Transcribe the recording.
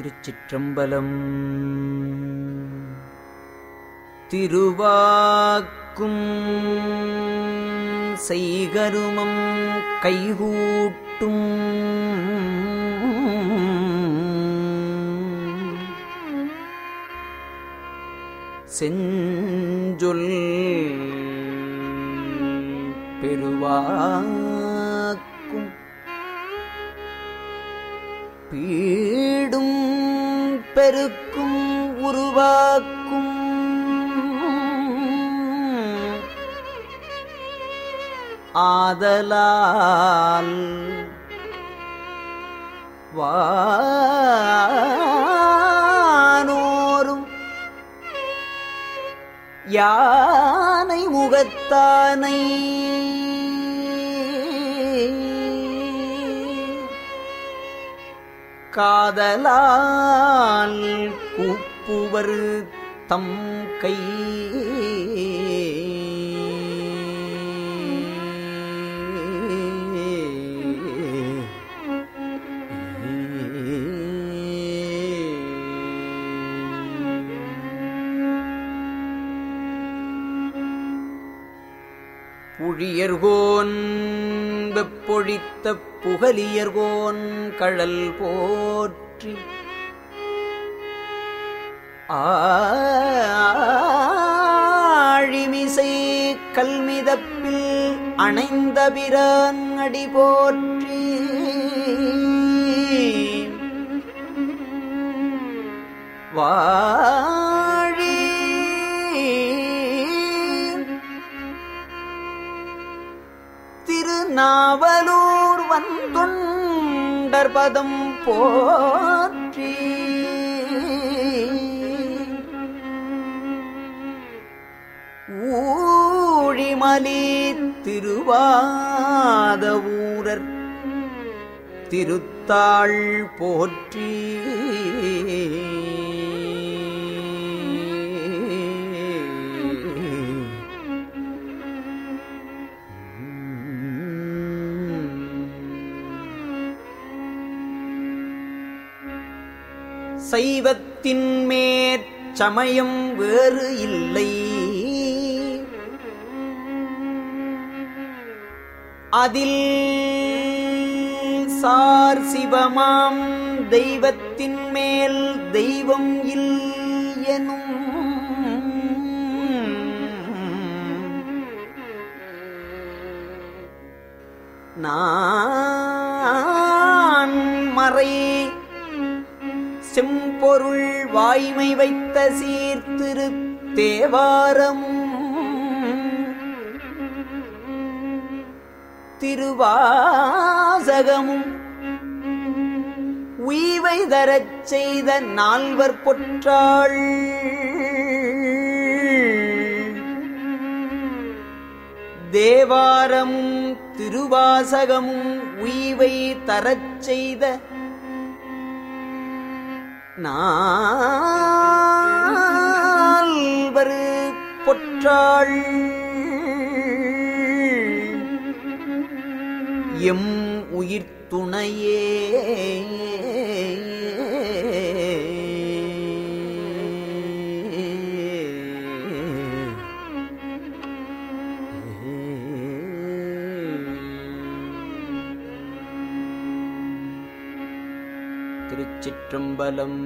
திருச்சிற்றம்பலம். திருவாக்கும் செய்கருமம் கைகூட்டும். செஞ்சொல் பெருவாக்கும். பீ பீடும் பெருக்கும் உருவாக்கும். ஆதலால் வானோரும் யானை முகத்தானை காதலால் கூப்புவர் தம் கை. புழியர்கோன் வெப்பொழித்த புகலியர்கோன் கழல் போற்றி. ஆழிமிசை கல்மிதப்பில் அணைந்த பிரான் அடி போற்றி. வா நாவலூர் வந்துண்டர்பதம் போற்றி. ஊழிமலி திருவாத ஊரர் திருத்தாள் போற்றி. சைவத்தின் மேற்சமயம் வேறு இல்லை. அதில் சார் சிவமாம் தெய்வத்தின் மேல் தெய்வம் இல் எனும் நான் மறை செம்பொருள் வாய்மை வைத்த சீர்திரு தேவாரமும் திருவாசகமும் உய்வை தரச் செய்த நால்வர் பொற்றாள். தேவாரமும் திருவாசகமும் உய்வை தரச் செய்த நால்வர் பொற்றாள். எம் உயிர்த்துணையே. திருச்சிற்றம்பலம்.